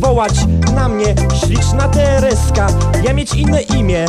Wołać na mnie śliczna Tereska. Ja mieć inne imię,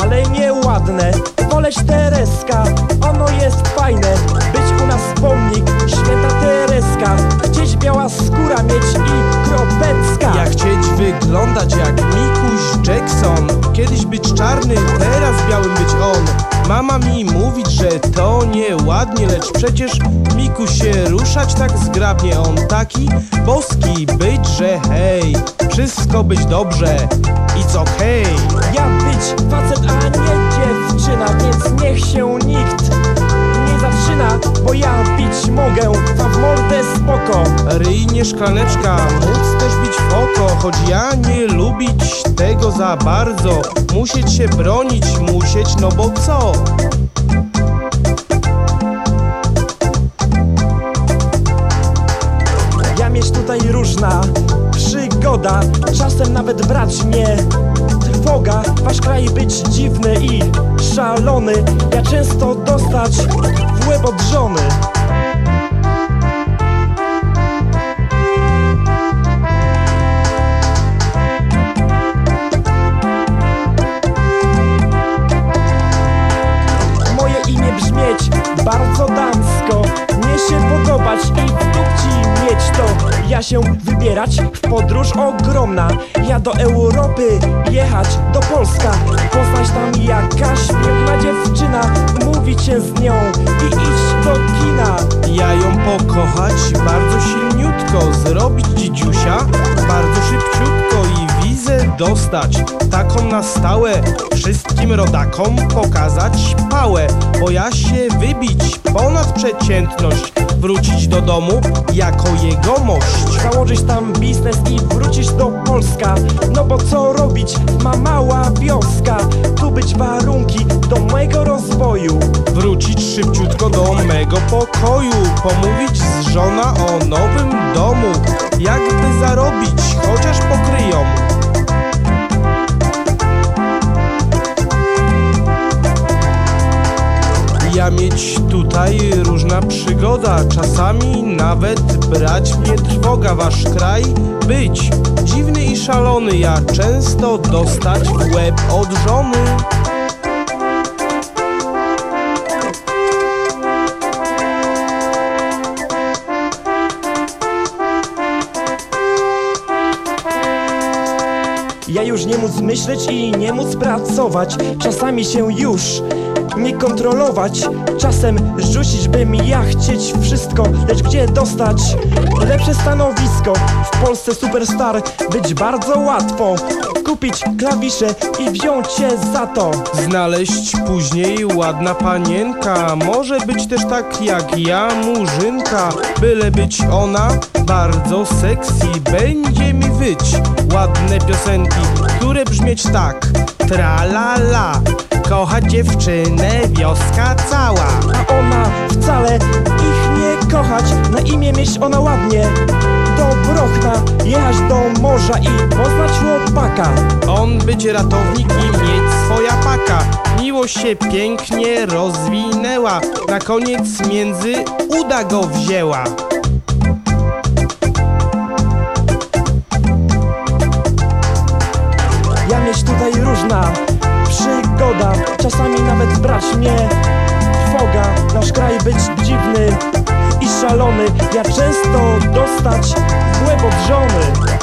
ale nieładne. Woleć Tereska, ono jest fajne. Być u nas pomnik, święta Tereska. Gdzieś biała skóra mieć i kropecka. Ja chcieć wyglądać jak Mikuś Jackson. Kiedyś być czarny, teraz białym być on. Mama mi mówić, że to nieładnie Lecz przecież Miku się ruszać tak zgrabnie. On taki boski być, że hej Wszystko być dobrze, it's okej. Ja być facet, a nie dziewczyna Więc niech się nikt nie zaczyna Bo ja bić mogę, wam w mordę spoko. Ryj nie szklaneczka, móc też bić w oko. Choć ja nie lubić tego za bardzo. Musieć się bronić, musieć, no bo co? Ja mieć tutaj różna przygoda. Czasem nawet brać mnie trwoga. Wasz kraj być dziwny i szalony. Ja często dostać w łeb od żony Ja się wybierać? W podróż ogromna. Ja do Europy jechać do Polska. Poznać tam jakaś piękna dziewczyna. Mówić się z nią i iść do kina. Ja ją pokochać bardzo silniutko. Zrobić dzidziusia dostać taką na stałe Wszystkim rodakom pokazać pałę Bo ja się wybić ponad przeciętność Wrócić do domu jako jegomość. Założyć tam biznes i wrócić do Polska No bo co robić, ma mała wioska. Tu być warunki do mojego rozwoju. Wrócić szybciutko do mego pokoju Pomówić z żona o nowym domu. Jakby zarobić, chociaż tutaj różna przygoda. Czasami nawet brać mnie trwoga. Wasz kraj być dziwny i szalony. Ja często dostać w łeb od żony. Ja już nie móc myśleć i nie móc pracować. Czasami się już nie kontrolować. Czasem rzucić bym ja chcieć wszystko Lecz gdzie dostać lepsze stanowisko? W Polsce superstar być bardzo łatwo. Kupić klawisze i wziąć się za to. Znaleźć później ładna panienka. Może być też tak jak ja, murzynka. Byle być ona bardzo sexy. Będzie mi wyć ładne piosenki Które brzmieć tak. Tra la la Kocha dziewczynę wioska cała. A ona wcale ich nie kochać. Na imię mieć ona ładnie. Do Brochna jechać do morza i poznać chłopaka. On być ratownik i mieć swoja paka. Miłość się pięknie rozwinęła. Na koniec między uda go wzięła. Ja mieć tutaj różna Czasami nawet brać mnie. Trwoga Nasz kraj być dziwny i szalony. Ja często dostać w od żony